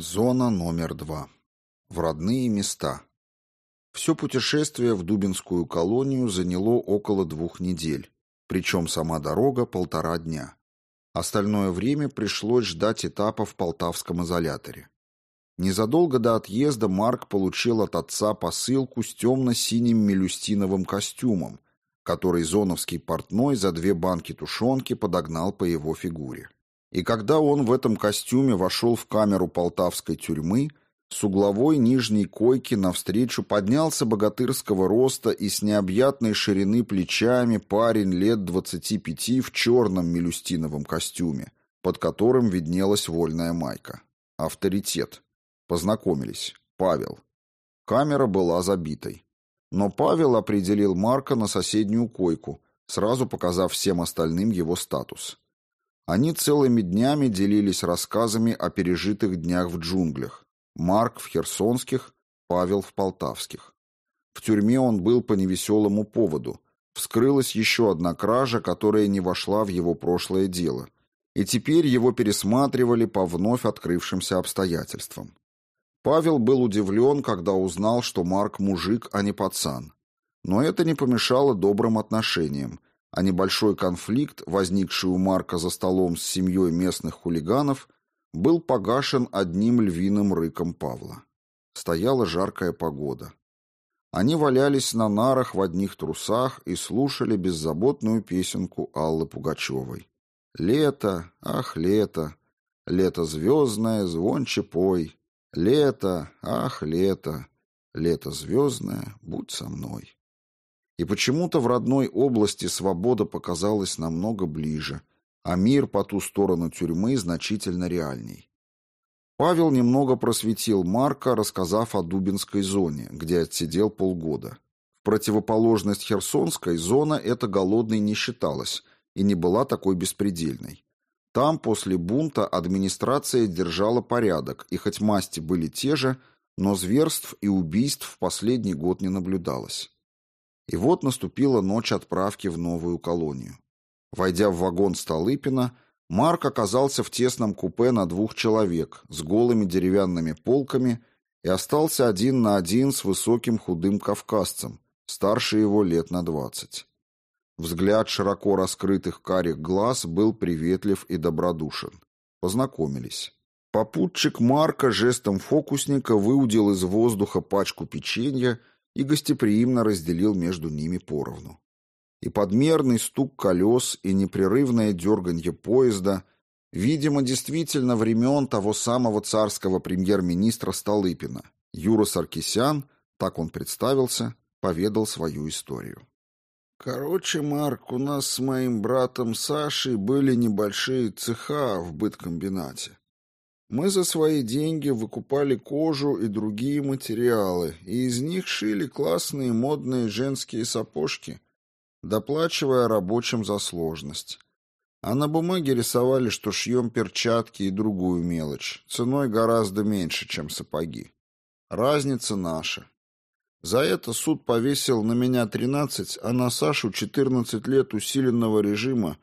Зона номер два. В родные места. Все путешествие в Дубинскую колонию заняло около двух недель, причем сама дорога полтора дня. Остальное время пришлось ждать этапа в Полтавском изоляторе. Незадолго до отъезда Марк получил от отца посылку с темно-синим мелюстиновым костюмом, который зоновский портной за две банки тушенки подогнал по его фигуре. И когда он в этом костюме вошел в камеру полтавской тюрьмы, с угловой нижней койки навстречу поднялся богатырского роста и с необъятной ширины плечами парень лет двадцати пяти в черном мелюстиновом костюме, под которым виднелась вольная майка. Авторитет. Познакомились. Павел. Камера была забитой. Но Павел определил Марка на соседнюю койку, сразу показав всем остальным его статус. Они целыми днями делились рассказами о пережитых днях в джунглях. Марк в херсонских, Павел в полтавских. В тюрьме он был по невеселому поводу. Вскрылась еще одна кража, которая не вошла в его прошлое дело. И теперь его пересматривали по вновь открывшимся обстоятельствам. Павел был удивлен, когда узнал, что Марк мужик, а не пацан. Но это не помешало добрым отношениям, а небольшой конфликт, возникший у Марка за столом с семьей местных хулиганов, был погашен одним львиным рыком Павла. Стояла жаркая погода. Они валялись на нарах в одних трусах и слушали беззаботную песенку Аллы Пугачевой. «Лето, ах, лето, лето звездное, звонче пой, лето, ах, лето, лето звездное, будь со мной». И почему-то в родной области свобода показалась намного ближе, а мир по ту сторону тюрьмы значительно реальней. Павел немного просветил Марка, рассказав о Дубинской зоне, где отсидел полгода. В противоположность Херсонской зона эта голодной не считалась и не была такой беспредельной. Там после бунта администрация держала порядок, и хоть масти были те же, но зверств и убийств в последний год не наблюдалось. И вот наступила ночь отправки в новую колонию. Войдя в вагон Столыпина, Марк оказался в тесном купе на двух человек с голыми деревянными полками и остался один на один с высоким худым кавказцем, старше его лет на двадцать. Взгляд широко раскрытых карих глаз был приветлив и добродушен. Познакомились. Попутчик Марка жестом фокусника выудил из воздуха пачку печенья и гостеприимно разделил между ними поровну. И подмерный стук колес, и непрерывное дерганье поезда, видимо, действительно времен того самого царского премьер-министра Столыпина. Юра Саркисян, так он представился, поведал свою историю. Короче, Марк, у нас с моим братом Сашей были небольшие цеха в быткомбинате. Мы за свои деньги выкупали кожу и другие материалы, и из них шили классные модные женские сапожки, доплачивая рабочим за сложность. А на бумаге рисовали, что шьем перчатки и другую мелочь, ценой гораздо меньше, чем сапоги. Разница наша. За это суд повесил на меня 13, а на Сашу 14 лет усиленного режима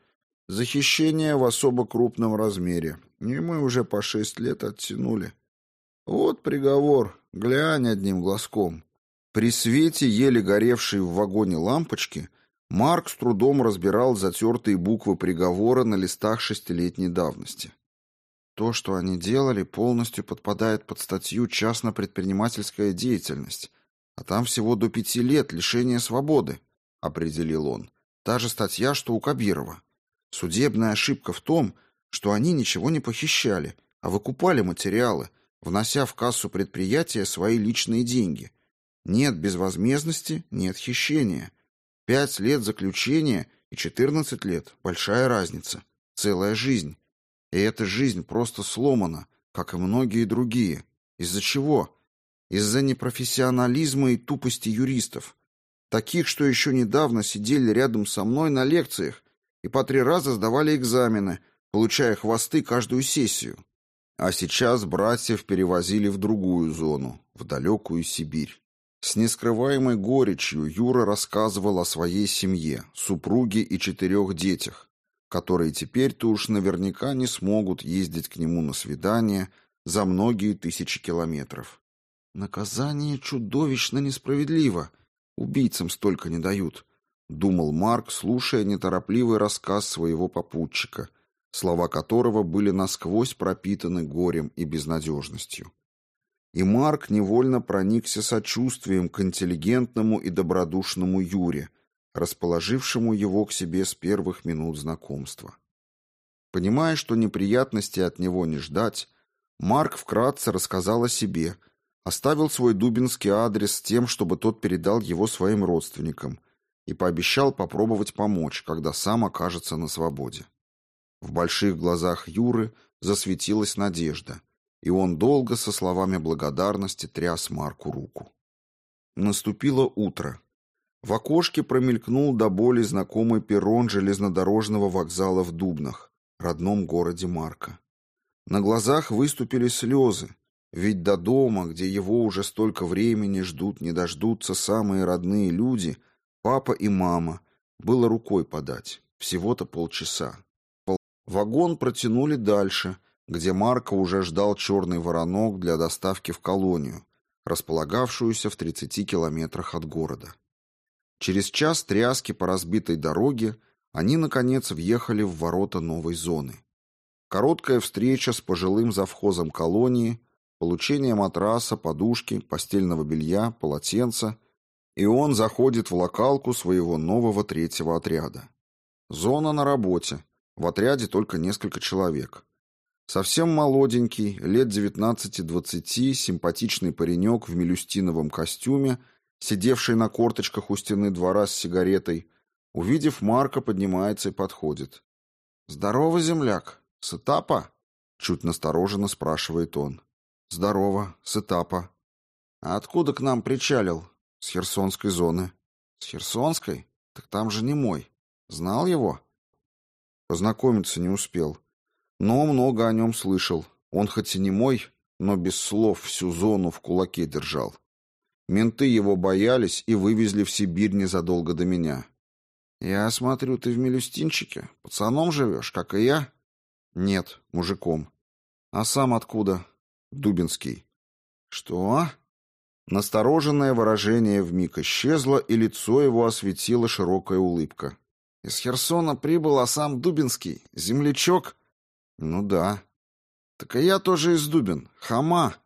за хищение в особо крупном размере, и мы уже по шесть лет оттянули. Вот приговор, глянь одним глазком. При свете еле горевшей в вагоне лампочки Марк с трудом разбирал затертые буквы приговора на листах шестилетней давности. То, что они делали, полностью подпадает под статью «Частно-предпринимательская деятельность», а там всего до пяти лет лишения свободы, — определил он. Та же статья, что у Кабирова. Судебная ошибка в том, что они ничего не похищали, а выкупали материалы, внося в кассу предприятия свои личные деньги. Нет безвозмездности, нет хищения. Пять лет заключения и четырнадцать лет – большая разница. Целая жизнь. И эта жизнь просто сломана, как и многие другие. Из-за чего? Из-за непрофессионализма и тупости юристов. Таких, что еще недавно сидели рядом со мной на лекциях и по три раза сдавали экзамены, получая хвосты каждую сессию. А сейчас братьев перевозили в другую зону, в далекую Сибирь. С нескрываемой горечью Юра рассказывал о своей семье, супруге и четырех детях, которые теперь-то уж наверняка не смогут ездить к нему на свидание, за многие тысячи километров. Наказание чудовищно несправедливо. Убийцам столько не дают, думал Марк, слушая неторопливый рассказ своего попутчика, слова которого были насквозь пропитаны горем и безнадежностью. И Марк невольно проникся сочувствием к интеллигентному и добродушному Юре, расположившему его к себе с первых минут знакомства. Понимая, что неприятностей от него не ждать, Марк вкратце рассказал о себе, оставил свой дубинский адрес с тем, чтобы тот передал его своим родственникам, и пообещал попробовать помочь, когда сам окажется на свободе. В больших глазах Юры засветилась надежда, и он долго со словами благодарности тряс Марку руку. Наступило утро. В окошке промелькнул до боли знакомый перрон железнодорожного вокзала в Дубнах, родном городе Марка. На глазах выступили слезы, ведь до дома, где его уже столько времени ждут, не дождутся самые родные люди, папа и мама, было рукой подать, всего-то полчаса. Вагон протянули дальше, где Марка уже ждал черный воронок для доставки в колонию, располагавшуюся в 30 километрах от города. Через час тряски по разбитой дороге они, наконец, въехали в ворота новой зоны. Короткая встреча с пожилым завхозом колонии, получение матраса, подушки, постельного белья, полотенца, и он заходит в локалку своего нового третьего отряда. Зона на работе, в отряде только несколько человек. Совсем молоденький, лет 19-20, симпатичный паренек в мелюстиновом костюме, сидевший на корточках у стены двора с сигаретой, увидев Марка, поднимается и подходит. «Здорово, земляк! С этапа?» — чуть настороженно спрашивает он. «Здорово, с этапа». «А откуда к нам причалил?» «С Херсонской зоны». «С Херсонской? Так там же не мой. Знал его?» Познакомиться не успел. Но много о нем слышал. Он хоть и не мой, но без слов всю зону в кулаке держал. Менты его боялись и вывезли в Сибирь незадолго до меня. «Я смотрю, ты в Мелюстинчике? Пацаном живешь, как и я?» «Нет, мужиком». «А сам откуда?» «Дубинский». «Что?» Настороженное выражение вмиг исчезло, и лицо его осветила широкая улыбка. Из Херсона прибыл, а сам Дубинский. Землячок? Ну да. Так и я тоже из Дубин. Хама.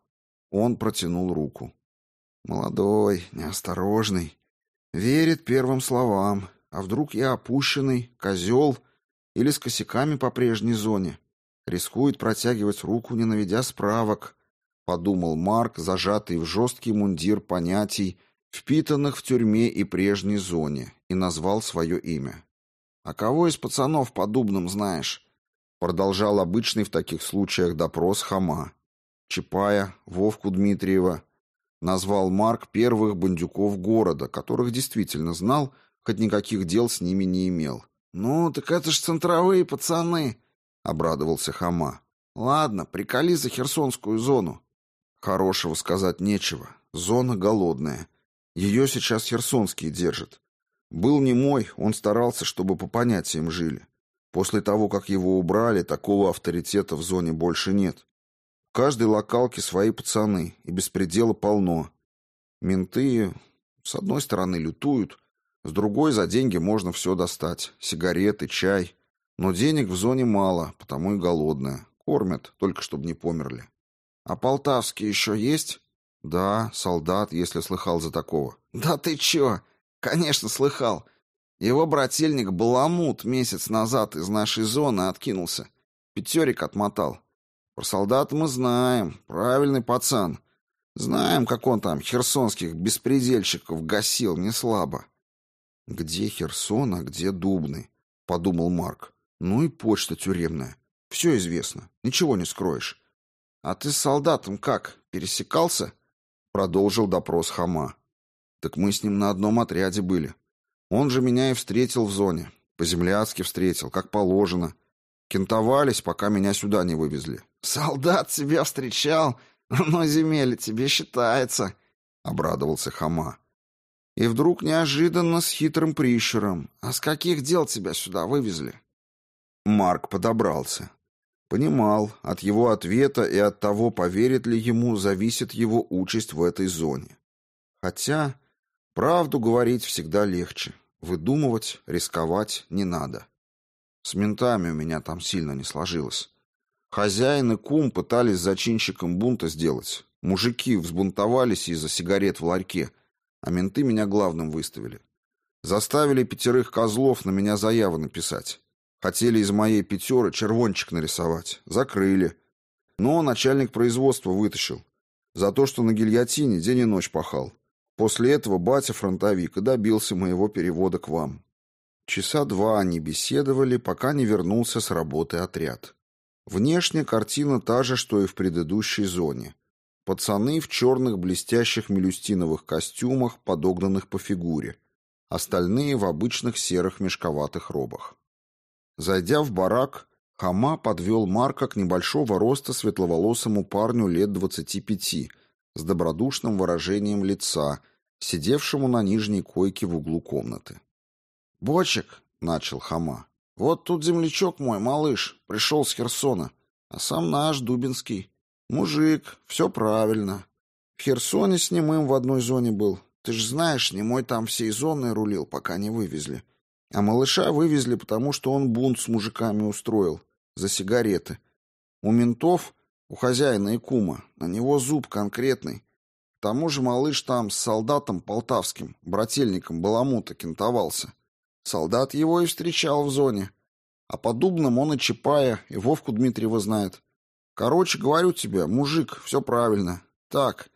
Он протянул руку. Молодой, неосторожный. Верит первым словам. А вдруг я опущенный, козел или с косяками по прежней зоне? Рискует протягивать руку, не наведя справок. Подумал Марк, зажатый в жесткий мундир понятий, впитанных в тюрьме и прежней зоне, и назвал свое имя. «А кого из пацанов по дубным знаешь?» Продолжал обычный в таких случаях допрос Хама. Чапая, Вовку Дмитриева. Назвал Марк первых бандюков города, которых действительно знал, хоть никаких дел с ними не имел. «Ну, так это ж центровые пацаны», — обрадовался Хама. «Ладно, приколи за Херсонскую зону». Хорошего сказать нечего. Зона голодная. Ее сейчас херсонские держат. Был не мой, он старался, чтобы по понятиям жили. После того, как его убрали, такого авторитета в зоне больше нет. В каждой локалке свои пацаны, и беспредела полно. Менты, с одной стороны, лютуют, с другой за деньги можно все достать. Сигареты, чай. Но денег в зоне мало, потому и голодная. Кормят, только чтобы не померли. А полтавские еще есть? Да, солдат, если слыхал за такого. Да ты че? Конечно, слыхал. Его брательник Баламут месяц назад из нашей зоны откинулся. Пятерик отмотал. Про солдата мы знаем. Правильный пацан. Знаем, как он там херсонских беспредельщиков гасил не слабо. Где Херсон, а где Дубный? Подумал Марк. Ну и почта тюремная. Все известно. Ничего не скроешь. А ты с солдатом как? Пересекался? Продолжил допрос Хама. Так мы с ним на одном отряде были. Он же меня и встретил в зоне. По-земляцки встретил, как положено. Кентовались, пока меня сюда не вывезли. «Солдат тебя встречал? Но земель тебе считается», — обрадовался Хама. И вдруг неожиданно с хитрым прищуром. «А с каких дел тебя сюда вывезли?» Марк подобрался. Понимал, от его ответа и от того, поверит ли ему, зависит его участь в этой зоне. Хотя правду говорить всегда легче. Выдумывать, рисковать не надо. С ментами у меня там сильно не сложилось. Хозяин и кум пытались зачинщиком бунта сделать. Мужики взбунтовались из-за сигарет в ларьке, а менты меня главным выставили. Заставили пятерых козлов на меня заяву написать. Хотели из моей пятеры червончик нарисовать. Закрыли. Но начальник производства вытащил. За то, что на гильотине день и ночь пахал. После этого батя-фронтовик и добился моего перевода к вам. Часа два они беседовали, пока не вернулся с работы отряд. Внешне картина та же, что и в предыдущей зоне. Пацаны в черных блестящих мелюстиновых костюмах, подогнанных по фигуре. Остальные в обычных серых мешковатых робах. Зайдя в барак, Хама подвел Марка к небольшого роста светловолосому парню лет двадцати пяти, с добродушным выражением лица, сидевшему на нижней койке в углу комнаты. «Бочек», — начал Хама, — «вот тут землячок мой, малыш, пришел с Херсона, а сам наш, Дубинский. Мужик, все правильно. В Херсоне с немым в одной зоне был. Ты ж знаешь, немой там всей зоной рулил, пока не вывезли. А малыша вывезли, потому что он бунт с мужиками устроил. За сигареты. У ментов, у хозяина и кума, на него зуб конкретный. Тому же малыш там с солдатом полтавским, брательником Баламута, кентовался. Солдат его и встречал в зоне. А по Дубнам он и Чапая, и Вовку Дмитриева знает. Короче, говорю тебе, мужик, все правильно. Так,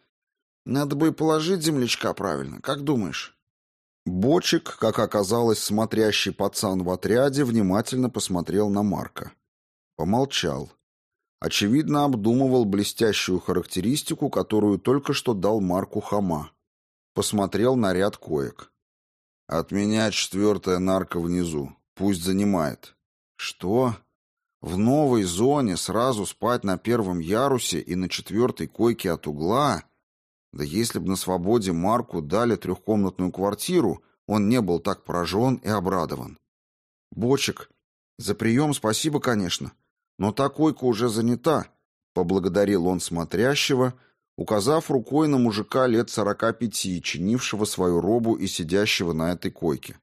надо бы и положить землячка правильно, как думаешь? Бочек, как оказалось, смотрящий пацан в отряде, внимательно посмотрел на Марка. Помолчал. Очевидно, обдумывал блестящую характеристику, которую только что дал Марку Хама. Посмотрел на ряд коек. «От меня четвертая нарка внизу. Пусть занимает». «Что? В новой зоне сразу спать на первом ярусе и на четвертой койке от угла?» Да если бы на свободе Марку дали трехкомнатную квартиру, он не был так поражен и обрадован. «Бочек, за прием спасибо, конечно, но та койка уже занята», — поблагодарил он смотрящего, указав рукой на мужика лет сорока пяти, чинившего свою робу и сидящего на этой койке.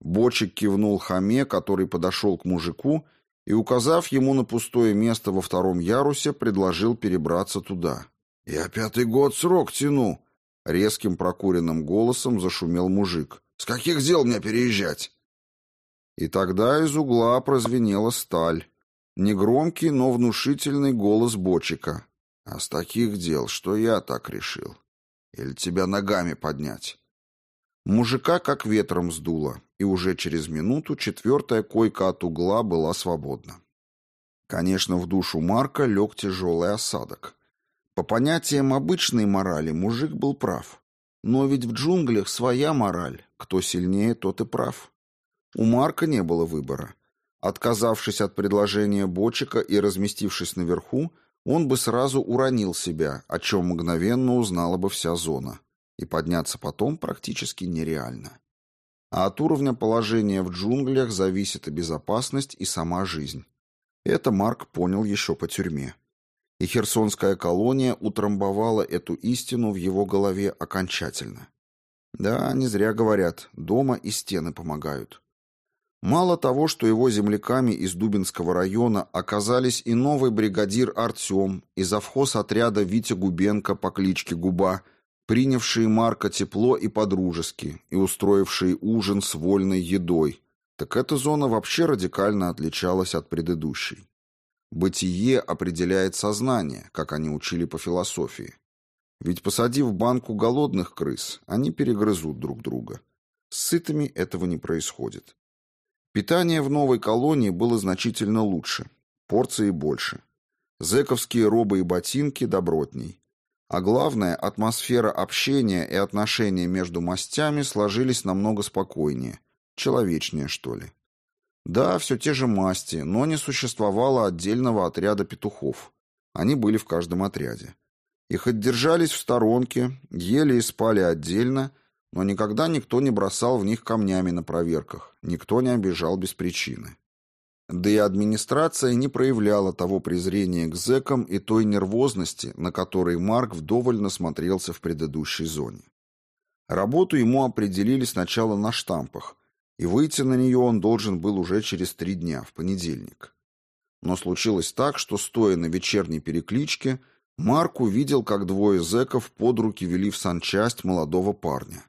Бочек кивнул хаме, который подошел к мужику, и, указав ему на пустое место во втором ярусе, предложил перебраться туда. «Я пятый год срок тяну», — резким прокуренным голосом зашумел мужик. «С каких дел мне переезжать?» И тогда из угла прозвенела сталь. Негромкий, но внушительный голос Бочика. «А с таких дел, что я так решил? Или тебя ногами поднять?» Мужика как ветром сдуло, и уже через минуту четвертая койка от угла была свободна. Конечно, в душу Марка лег тяжелый осадок. По понятиям обычной морали мужик был прав. Но ведь в джунглях своя мораль. Кто сильнее, тот и прав. У Марка не было выбора. Отказавшись от предложения Бочика и разместившись наверху, он бы сразу уронил себя, о чем мгновенно узнала бы вся зона. И подняться потом практически нереально. А от уровня положения в джунглях зависит и безопасность, и сама жизнь. Это Марк понял еще по тюрьме и херсонская колония утрамбовала эту истину в его голове окончательно. Да, не зря говорят, дома и стены помогают. Мало того, что его земляками из Дубинского района оказались и новый бригадир Артем, и завхоз отряда Витя Губенко по кличке Губа, принявшие Марка тепло и подружески, и устроившие ужин с вольной едой, так эта зона вообще радикально отличалась от предыдущей. Бытие определяет сознание, как они учили по философии. Ведь посадив банку голодных крыс, они перегрызут друг друга. С сытыми этого не происходит. Питание в новой колонии было значительно лучше, порции больше. Зэковские робы и ботинки добротней. А главное, атмосфера общения и отношения между мастями сложились намного спокойнее, человечнее, что ли. Да, все те же масти, но не существовало отдельного отряда петухов. Они были в каждом отряде. Их отдержались в сторонке, ели и спали отдельно, но никогда никто не бросал в них камнями на проверках, никто не обижал без причины. Да и администрация не проявляла того презрения к зэкам и той нервозности, на которой Марк вдоволь насмотрелся в предыдущей зоне. Работу ему определили сначала на штампах, и выйти на нее он должен был уже через три дня, в понедельник. Но случилось так, что, стоя на вечерней перекличке, Марк увидел, как двое зэков под руки вели в санчасть молодого парня.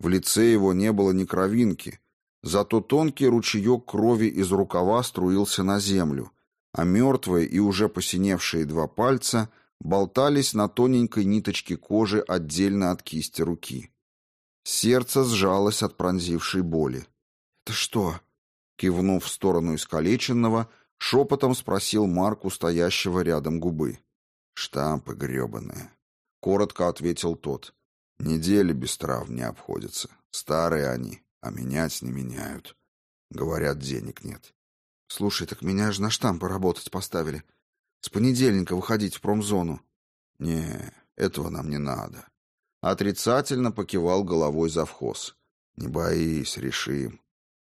В лице его не было ни кровинки, зато тонкий ручеек крови из рукава струился на землю, а мертвые и уже посиневшие два пальца болтались на тоненькой ниточке кожи отдельно от кисти руки. Сердце сжалось от пронзившей боли. «Это что?» Кивнув в сторону искалеченного, шепотом спросил Марк у стоящего рядом губы. «Штампы гребаные», — коротко ответил тот. «Недели без трав не обходятся. Старые они, а менять не меняют. Говорят, денег нет». «Слушай, так меня же на штампы работать поставили. С понедельника выходить в промзону». «Не, этого нам не надо». Отрицательно покивал головой завхоз. «Не боись, решим.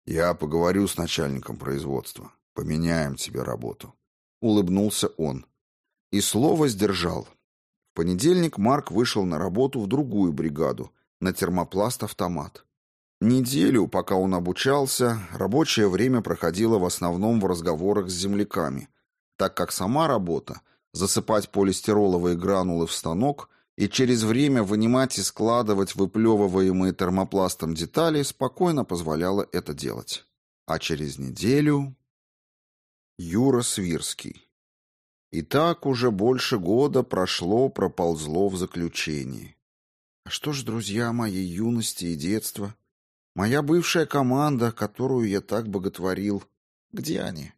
Я поговорю с начальником производства. Поменяем тебе работу». Улыбнулся он. И слово сдержал. Понедельник Марк вышел на работу в другую бригаду, на термопласт-автомат. Неделю, пока он обучался, рабочее время проходило в основном в разговорах с земляками, так как сама работа – засыпать полистироловые гранулы в станок и через время вынимать и складывать выплевываемые термопластом детали спокойно позволяла это делать. А через неделю... Юра Свирский и так уже больше года прошло, проползло в заключении. А что ж, друзья моей юности и детства? Моя бывшая команда, которую я так боготворил, где они?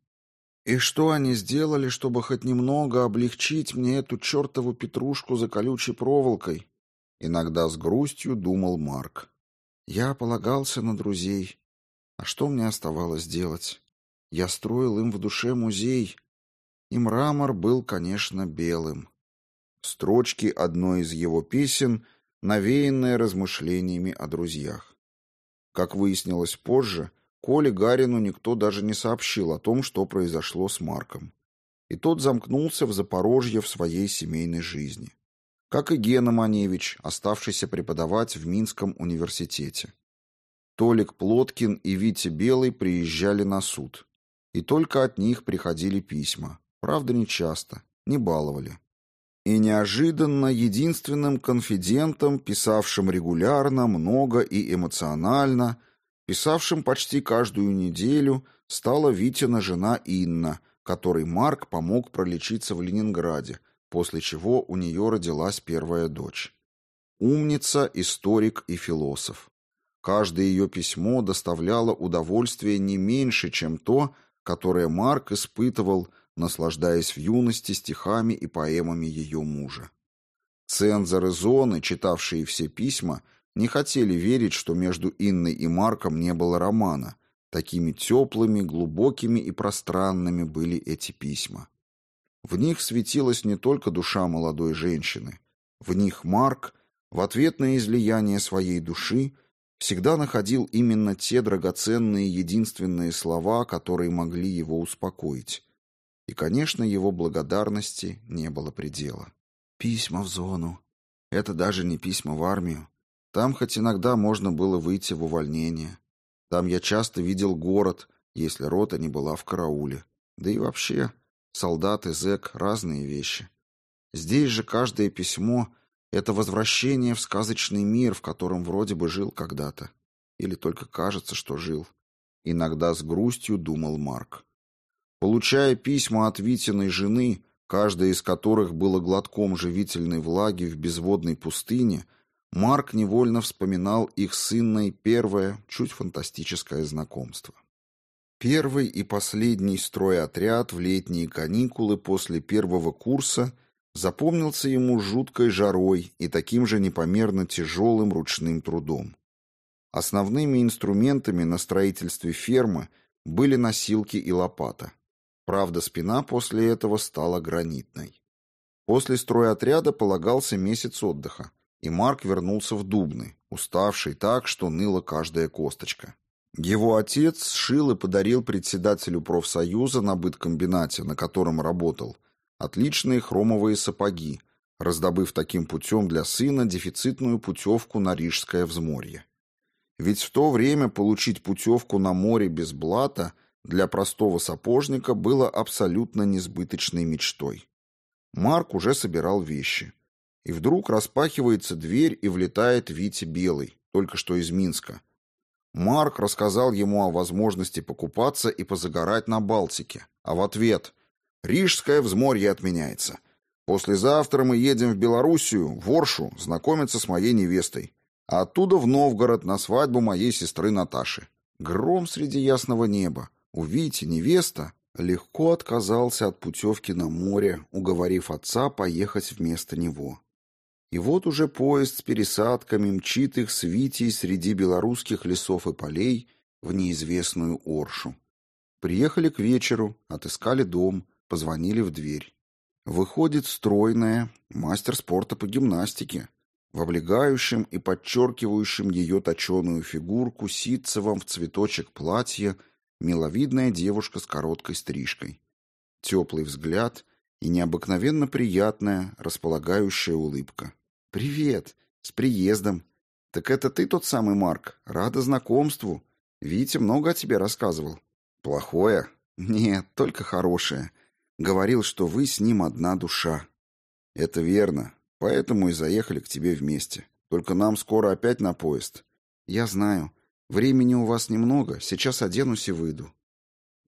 И что они сделали, чтобы хоть немного облегчить мне эту чертову петрушку за колючей проволокой? Иногда с грустью думал Марк. Я полагался на друзей. А что мне оставалось делать? Я строил им в душе музей — и мрамор был, конечно, белым. Строчки одной из его песен, навеянные размышлениями о друзьях. Как выяснилось позже, Коле Гарину никто даже не сообщил о том, что произошло с Марком. И тот замкнулся в Запорожье в своей семейной жизни. Как и Гена Маневич, оставшийся преподавать в Минском университете. Толик Плоткин и Витя Белый приезжали на суд. И только от них приходили письма. Правда, не часто, не баловали. И неожиданно единственным конфидентом, писавшим регулярно, много и эмоционально, писавшим почти каждую неделю, стала Витина жена Инна, которой Марк помог пролечиться в Ленинграде, после чего у нее родилась первая дочь. Умница, историк и философ. Каждое ее письмо доставляло удовольствие не меньше, чем то, которое Марк испытывал, наслаждаясь в юности стихами и поэмами ее мужа. Цензоры зоны, читавшие все письма, не хотели верить, что между Инной и Марком не было романа. Такими теплыми, глубокими и пространными были эти письма. В них светилась не только душа молодой женщины. В них Марк, в ответ на излияние своей души, всегда находил именно те драгоценные единственные слова, которые могли его успокоить. И, конечно, его благодарности не было предела. Письма в зону. Это даже не письма в армию. Там хоть иногда можно было выйти в увольнение. Там я часто видел город, если рота не была в карауле. Да и вообще, солдат и зэк — разные вещи. Здесь же каждое письмо — это возвращение в сказочный мир, в котором вроде бы жил когда-то. Или только кажется, что жил. Иногда с грустью думал Марк. Получая письма от Витиной жены, каждая из которых было глотком живительной влаги в безводной пустыне, Марк невольно вспоминал их с первое, чуть фантастическое знакомство. Первый и последний стройотряд в летние каникулы после первого курса запомнился ему жуткой жарой и таким же непомерно тяжелым ручным трудом. Основными инструментами на строительстве фермы были носилки и лопата. Правда, спина после этого стала гранитной. После стройотряда полагался месяц отдыха, и Марк вернулся в Дубны, уставший так, что ныла каждая косточка. Его отец сшил и подарил председателю профсоюза на быткомбинате, на котором работал, отличные хромовые сапоги, раздобыв таким путем для сына дефицитную путевку на Рижское взморье. Ведь в то время получить путевку на море без блата для простого сапожника было абсолютно несбыточной мечтой. Марк уже собирал вещи. И вдруг распахивается дверь и влетает Витя Белый, только что из Минска. Марк рассказал ему о возможности покупаться и позагорать на Балтике. А в ответ «Рижское взморье отменяется. Послезавтра мы едем в Белоруссию, в Оршу, знакомиться с моей невестой. А оттуда в Новгород на свадьбу моей сестры Наташи. Гром среди ясного неба. У Вити невеста легко отказался от путевки на море, уговорив отца поехать вместо него. И вот уже поезд с пересадками мчит их с Витей среди белорусских лесов и полей в неизвестную Оршу. Приехали к вечеру, отыскали дом, позвонили в дверь. Выходит стройная, мастер спорта по гимнастике, в облегающем и подчеркивающем ее точеную фигурку ситцевом в цветочек платья миловидная девушка с короткой стрижкой. Теплый взгляд и необыкновенно приятная, располагающая улыбка. «Привет! С приездом! Так это ты тот самый Марк? Рада знакомству. Витя много о тебе рассказывал». «Плохое?» «Нет, только хорошее. Говорил, что вы с ним одна душа. Это верно. Поэтому и заехали к тебе вместе. Только нам скоро опять на поезд. Я знаю. Времени у вас немного. Сейчас оденусь и выйду.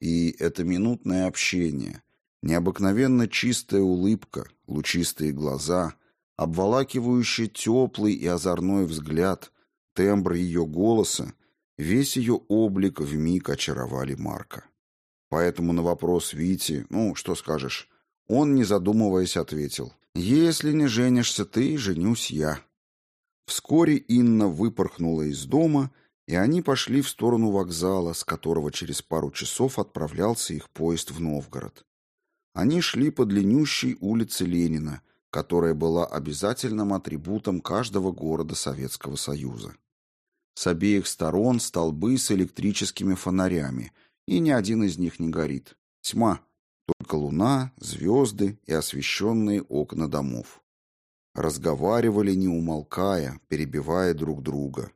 И это минутное общение, необыкновенно чистая улыбка, лучистые глаза, обволакивающий теплый и озорной взгляд, тембр ее голоса, весь ее облик вмиг очаровали Марка. Поэтому на вопрос Вити, ну, что скажешь, он, не задумываясь, ответил, «Если не женишься ты, женюсь я». Вскоре Инна выпорхнула из дома, и они пошли в сторону вокзала, с которого через пару часов отправлялся их поезд в Новгород. Они шли по длиннющей улице Ленина, которая была обязательным атрибутом каждого города Советского Союза. С обеих сторон столбы с электрическими фонарями – и ни один из них не горит. Тьма, только луна, звезды и освещенные окна домов. Разговаривали, не умолкая, перебивая друг друга.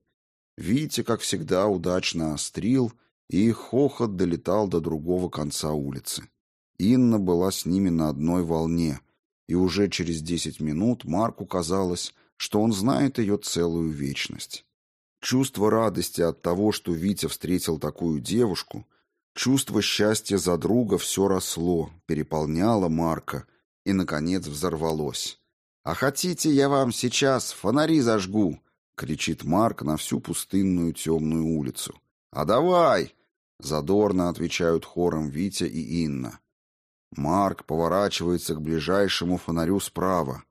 Витя, как всегда, удачно острил, и хохот долетал до другого конца улицы. Инна была с ними на одной волне, и уже через десять минут Марку казалось, что он знает ее целую вечность. Чувство радости от того, что Витя встретил такую девушку, Чувство счастья за друга все росло, переполняло Марка и, наконец, взорвалось. «А хотите, я вам сейчас фонари зажгу?» — кричит Марк на всю пустынную темную улицу. «А давай!» — задорно отвечают хором Витя и Инна. Марк поворачивается к ближайшему фонарю справа,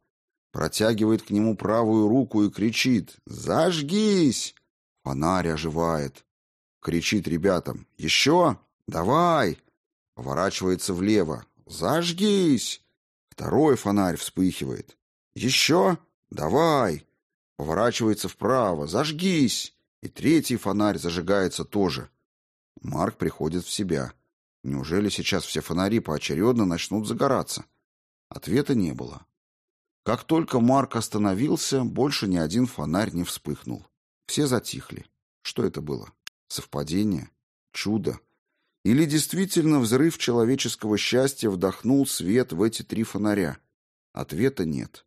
протягивает к нему правую руку и кричит «Зажгись!» Фонарь оживает. Кричит ребятам «Еще!» «Давай!» Поворачивается влево. «Зажгись!» Второй фонарь вспыхивает. «Еще? Давай!» Поворачивается вправо. «Зажгись!» И третий фонарь зажигается тоже. Марк приходит в себя. Неужели сейчас все фонари поочередно начнут загораться? Ответа не было. Как только Марк остановился, больше ни один фонарь не вспыхнул. Все затихли. Что это было? Совпадение? Чудо? Или действительно взрыв человеческого счастья вдохнул свет в эти три фонаря? Ответа нет.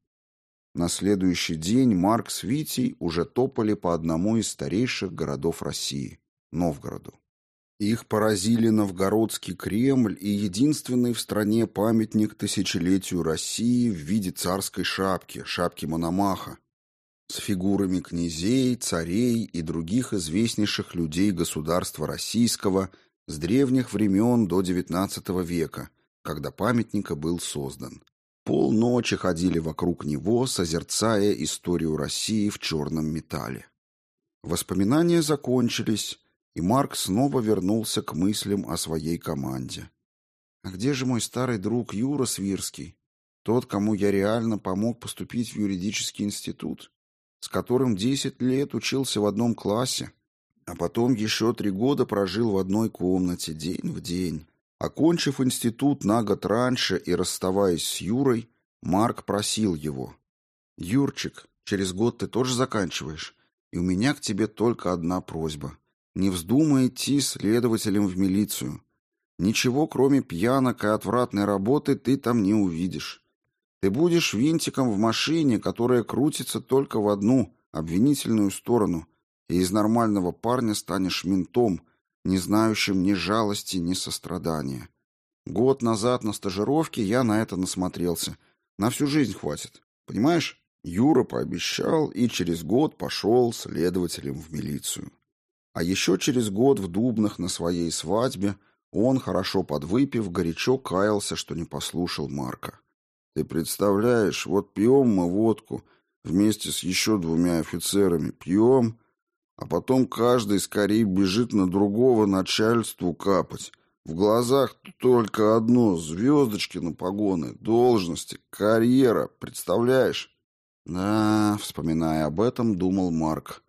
На следующий день Марк с Витей уже топали по одному из старейших городов России – Новгороду. Их поразили Новгородский Кремль и единственный в стране памятник тысячелетию России в виде царской шапки, шапки Мономаха, с фигурами князей, царей и других известнейших людей государства российского – с древних времен до XIX века, когда памятника был создан. Полночи ходили вокруг него, созерцая историю России в черном металле. Воспоминания закончились, и Марк снова вернулся к мыслям о своей команде. А где же мой старый друг Юра Свирский? Тот, кому я реально помог поступить в юридический институт, с которым десять лет учился в одном классе, А потом еще три года прожил в одной комнате, день в день. Окончив институт на год раньше и расставаясь с Юрой, Марк просил его. «Юрчик, через год ты тоже заканчиваешь, и у меня к тебе только одна просьба. Не вздумай идти следователем в милицию. Ничего, кроме пьянок и отвратной работы, ты там не увидишь. Ты будешь винтиком в машине, которая крутится только в одну, обвинительную сторону, и из нормального парня станешь ментом, не знающим ни жалости, ни сострадания. Год назад на стажировке я на это насмотрелся. На всю жизнь хватит. Понимаешь? Юра пообещал и через год пошел следователем в милицию. А еще через год в Дубнах на своей свадьбе он, хорошо подвыпив, горячо каялся, что не послушал Марка. «Ты представляешь, вот пьем мы водку вместе с еще двумя офицерами, пьем, а потом каждый скорее бежит на другого начальству капать. В глазах только одно — звездочки на погоны, должности, карьера, представляешь?» «Да», — вспоминая об этом, думал Марк.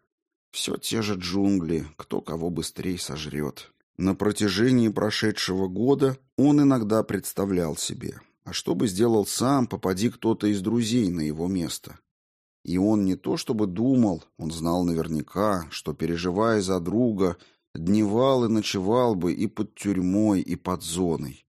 «Все те же джунгли, кто кого быстрее сожрет». На протяжении прошедшего года он иногда представлял себе, а что бы сделал сам, попади кто-то из друзей на его место. И он не то чтобы думал, он знал наверняка, что, переживая за друга, дневал и ночевал бы и под тюрьмой, и под зоной.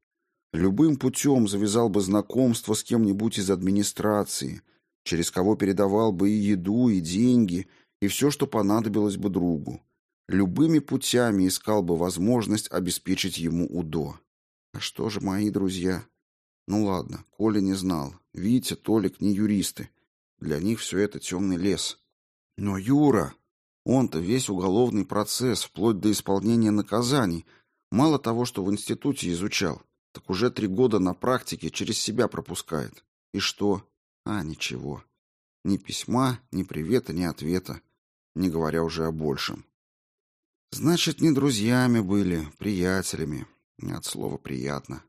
Любым путем завязал бы знакомство с кем-нибудь из администрации, через кого передавал бы и еду, и деньги, и все, что понадобилось бы другу любыми путями искал бы возможность обеспечить ему УДО. А что же мои друзья? Ну ладно, Коля не знал. Витя, Толик не юристы. Для них все это темный лес. Но Юра, он-то весь уголовный процесс, вплоть до исполнения наказаний, мало того, что в институте изучал, так уже три года на практике через себя пропускает. И что? А, ничего. Ни письма, ни привета, ни ответа, не говоря уже о большем. Значит, не друзьями были, приятелями. От слова приятно.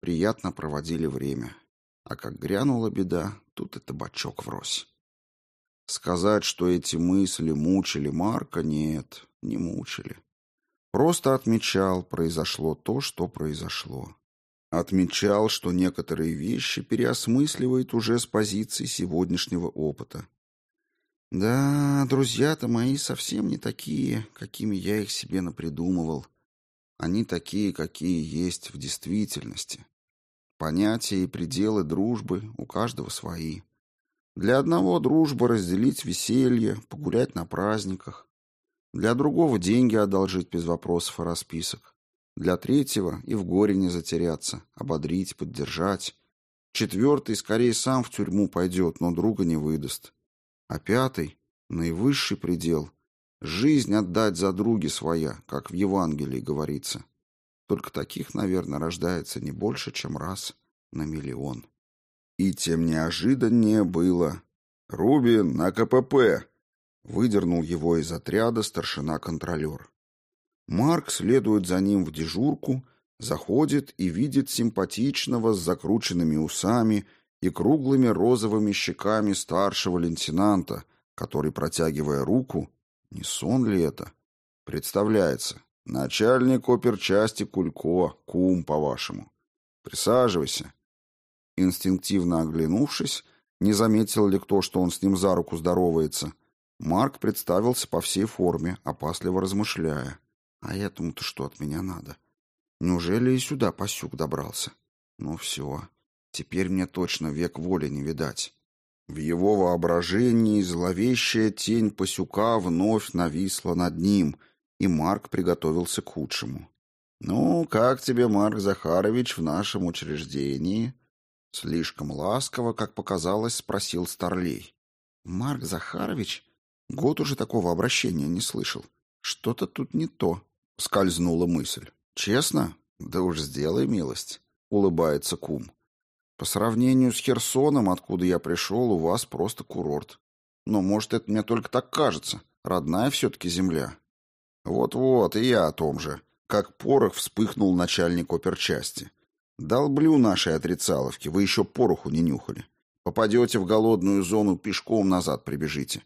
Приятно проводили время. А как грянула беда, тут и табачок врозь. Сказать, что эти мысли мучили Марка, нет, не мучили. Просто отмечал, произошло то, что произошло. Отмечал, что некоторые вещи переосмысливает уже с позиции сегодняшнего опыта. Да, друзья-то мои совсем не такие, какими я их себе напридумывал. Они такие, какие есть в действительности. Понятия и пределы дружбы у каждого свои. Для одного дружба разделить веселье, погулять на праздниках. Для другого деньги одолжить без вопросов и расписок. Для третьего и в горе не затеряться, ободрить, поддержать. Четвертый скорее сам в тюрьму пойдет, но друга не выдаст. А пятый, наивысший предел, жизнь отдать за други своя, как в Евангелии говорится. Только таких, наверное, рождается не больше, чем раз на миллион. И тем неожиданнее было. «Рубин, на КПП!» Выдернул его из отряда старшина-контролер. Марк следует за ним в дежурку, заходит и видит симпатичного с закрученными усами и круглыми розовыми щеками старшего лейтенанта, который, протягивая руку, не сон ли это, представляется, начальник оперчасти Кулько, кум, по-вашему. Присаживайся. Инстинктивно оглянувшись, не заметил ли кто, что он с ним за руку здоровается, Марк представился по всей форме, опасливо размышляя. А этому-то что от меня надо? Неужели и сюда Пасюк добрался? Ну все, Теперь мне точно век воли не видать. В его воображении зловещая тень Пасюка вновь нависла над ним, и Марк приготовился к худшему. «Ну, как тебе, Марк Захарович, в нашем учреждении?» Слишком ласково, как показалось, спросил Старлей. «Марк Захарович? Год уже такого обращения не слышал. Что-то тут не то», — скользнула мысль. «Честно? Да уж сделай милость», — улыбается кум. По сравнению с Херсоном, откуда я пришел, у вас просто курорт. Но, может, это мне только так кажется. Родная все-таки земля. Вот-вот, и я о том же. Как порох вспыхнул начальник оперчасти. Долблю нашей отрицаловки, вы еще пороху не нюхали. Попадете в голодную зону, пешком назад прибежите.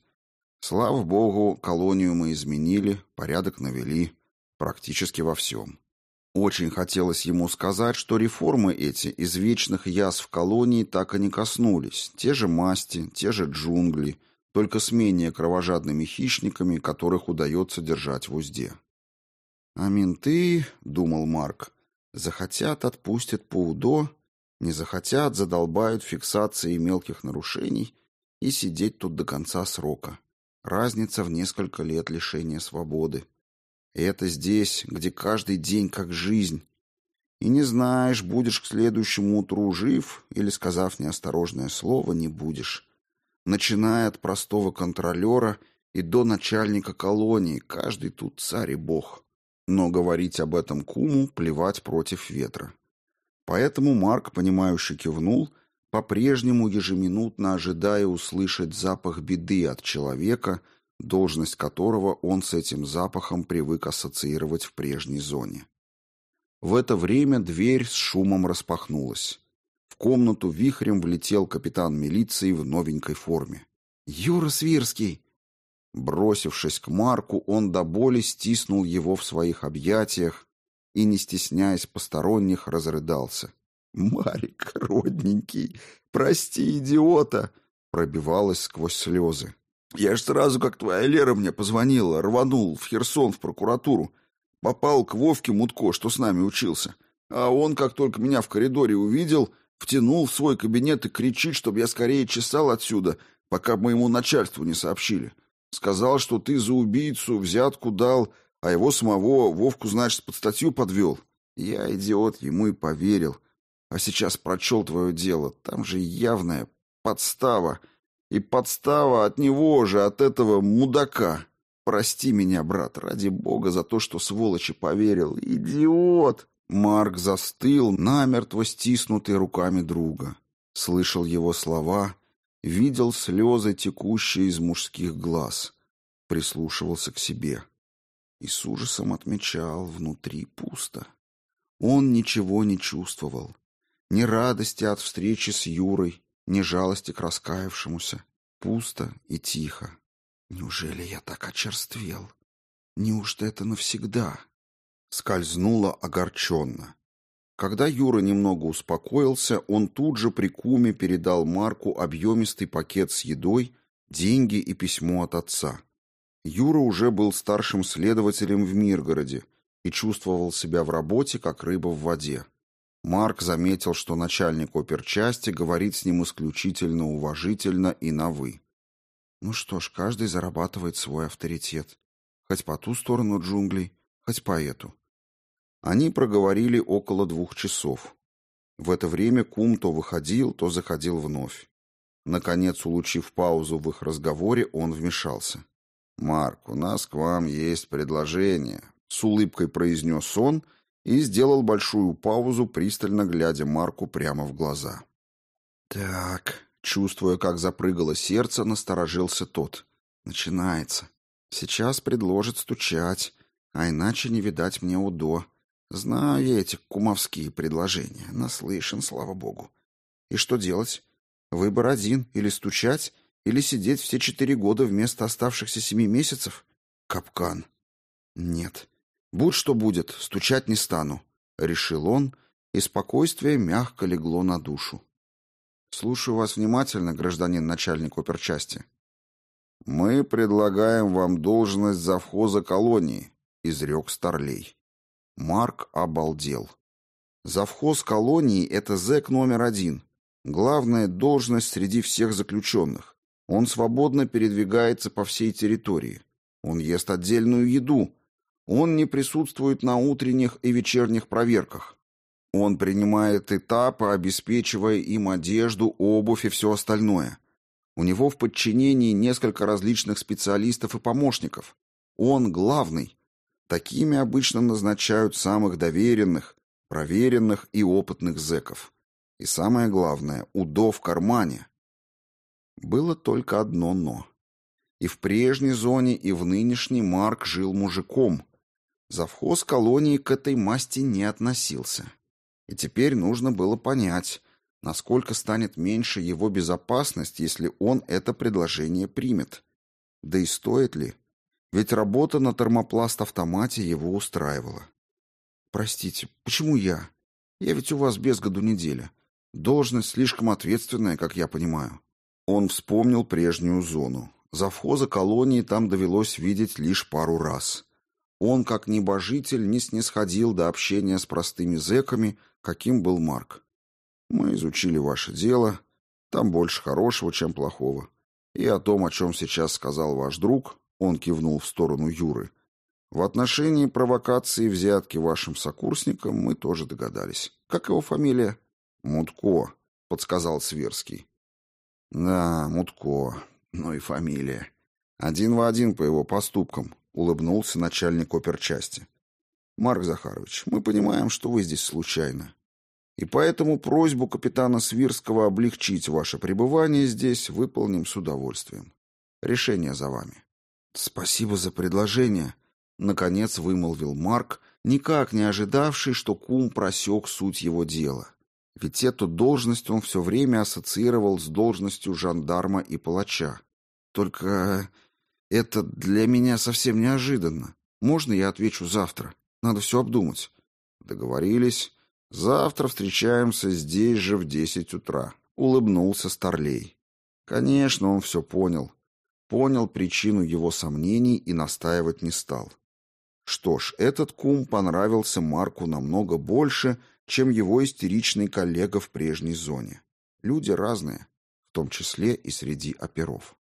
Слава богу, колонию мы изменили, порядок навели, практически во всем. Очень хотелось ему сказать, что реформы эти из вечных язв колонии так и не коснулись. Те же масти, те же джунгли, только с менее кровожадными хищниками, которых удается держать в узде. «А менты, — думал Марк, — захотят отпустят по УДО, не захотят задолбают фиксацией мелких нарушений и сидеть тут до конца срока. Разница в несколько лет лишения свободы. И это здесь, где каждый день как жизнь. И не знаешь, будешь к следующему утру жив или, сказав неосторожное слово, не будешь. Начиная от простого контролера и до начальника колонии, каждый тут царь и бог. Но говорить об этом куму плевать против ветра. Поэтому Марк, понимающе кивнул, по-прежнему ежеминутно ожидая услышать запах беды от человека — должность которого он с этим запахом привык ассоциировать в прежней зоне. В это время дверь с шумом распахнулась. В комнату вихрем влетел капитан милиции в новенькой форме. «Юра Свирский!» Бросившись к Марку, он до боли стиснул его в своих объятиях и, не стесняясь посторонних, разрыдался. «Марик, родненький, прости, идиота!» пробивалась сквозь слезы. Я ж сразу, как твоя Лера мне позвонила, рванул в Херсон, в прокуратуру. Попал к Вовке Мутко, что с нами учился. А он, как только меня в коридоре увидел, втянул в свой кабинет и кричит, чтобы я скорее чесал отсюда, пока моему начальству не сообщили. Сказал, что ты за убийцу взятку дал, а его самого Вовку, значит, под статью подвел. Я, идиот, ему и поверил. А сейчас прочел твое дело. Там же явная подстава. И подстава от него же, от этого мудака. Прости меня, брат, ради бога, за то, что сволочи поверил. Идиот!» Марк застыл, намертво стиснутый руками друга. Слышал его слова, видел слезы, текущие из мужских глаз. Прислушивался к себе. И с ужасом отмечал, внутри пусто. Он ничего не чувствовал. Ни радости от встречи с Юрой, ни жалости к раскаявшемуся. Пусто и тихо. Неужели я так очерствел? Неужто это навсегда? Скользнуло огорченно. Когда Юра немного успокоился, он тут же при куме передал Марку объемистый пакет с едой, деньги и письмо от отца. Юра уже был старшим следователем в Миргороде и чувствовал себя в работе, как рыба в воде. Марк заметил, что начальник оперчасти говорит с ним исключительно уважительно и на «вы». Ну что ж, каждый зарабатывает свой авторитет. Хоть по ту сторону джунглей, хоть по эту. Они проговорили около двух часов. В это время кум то выходил, то заходил вновь. Наконец, улучив паузу в их разговоре, он вмешался. «Марк, у нас к вам есть предложение», — с улыбкой произнес он — и сделал большую паузу, пристально глядя Марку прямо в глаза. «Так», чувствуя, как запрыгало сердце, насторожился тот. «Начинается. Сейчас предложит стучать, а иначе не видать мне УДО. Знаю я эти кумовские предложения, наслышан, слава богу. И что делать? Выбор один — или стучать, или сидеть все четыре года вместо оставшихся семи месяцев? Капкан. Нет, «Будь что будет, стучать не стану», — решил он, и спокойствие мягко легло на душу. «Слушаю вас внимательно, гражданин начальник оперчасти». «Мы предлагаем вам должность завхоза колонии», — изрек Старлей. Марк обалдел. Завхоз колонии — это зэк номер один. Главная должность среди всех заключенных. Он свободно передвигается по всей территории. Он ест отдельную еду, он не присутствует на утренних и вечерних проверках. Он принимает этапы, обеспечивая им одежду, обувь и все остальное. У него в подчинении несколько различных специалистов и помощников. Он главный. Такими обычно назначают самых доверенных, проверенных и опытных зэков. И самое главное, УДО в кармане. Было только одно «но». И в прежней зоне, и в нынешней Марк жил мужиком, Завхоз колонии к этой масти не относился. И теперь нужно было понять, насколько станет меньше его безопасность, если он это предложение примет. Да и стоит ли? Ведь работа на термопласт-автомате его устраивала. «Простите, почему я? Я ведь у вас без году неделя. Должность слишком ответственная, как я понимаю». Он вспомнил прежнюю зону. Завхоза колонии там довелось видеть лишь пару раз. Он, как небожитель, не снисходил до общения с простыми зэками, каким был Марк. «Мы изучили ваше дело. Там больше хорошего, чем плохого. И о том, о чем сейчас сказал ваш друг, он кивнул в сторону Юры. В отношении провокации взятки вашим сокурсникам мы тоже догадались. Как его фамилия? Мутко, подсказал Сверский. Да, Мутко. Ну и фамилия. Один в один по его поступкам, улыбнулся начальник оперчасти. Марк Захарович, мы понимаем, что вы здесь случайно. И поэтому просьбу капитана Свирского облегчить ваше пребывание здесь выполним с удовольствием. Решение за вами. Спасибо за предложение, наконец вымолвил Марк, никак не ожидавший, что кум просек суть его дела. Ведь эту должность он все время ассоциировал с должностью жандарма и палача. Только это для меня совсем неожиданно. Можно я отвечу завтра? Надо все обдумать. Договорились. Завтра встречаемся здесь же в десять утра. Улыбнулся Старлей. Конечно, он все понял. Понял причину его сомнений и настаивать не стал. Что ж, этот кум понравился Марку намного больше, чем его истеричный коллега в прежней зоне. Люди разные, в том числе и среди оперов.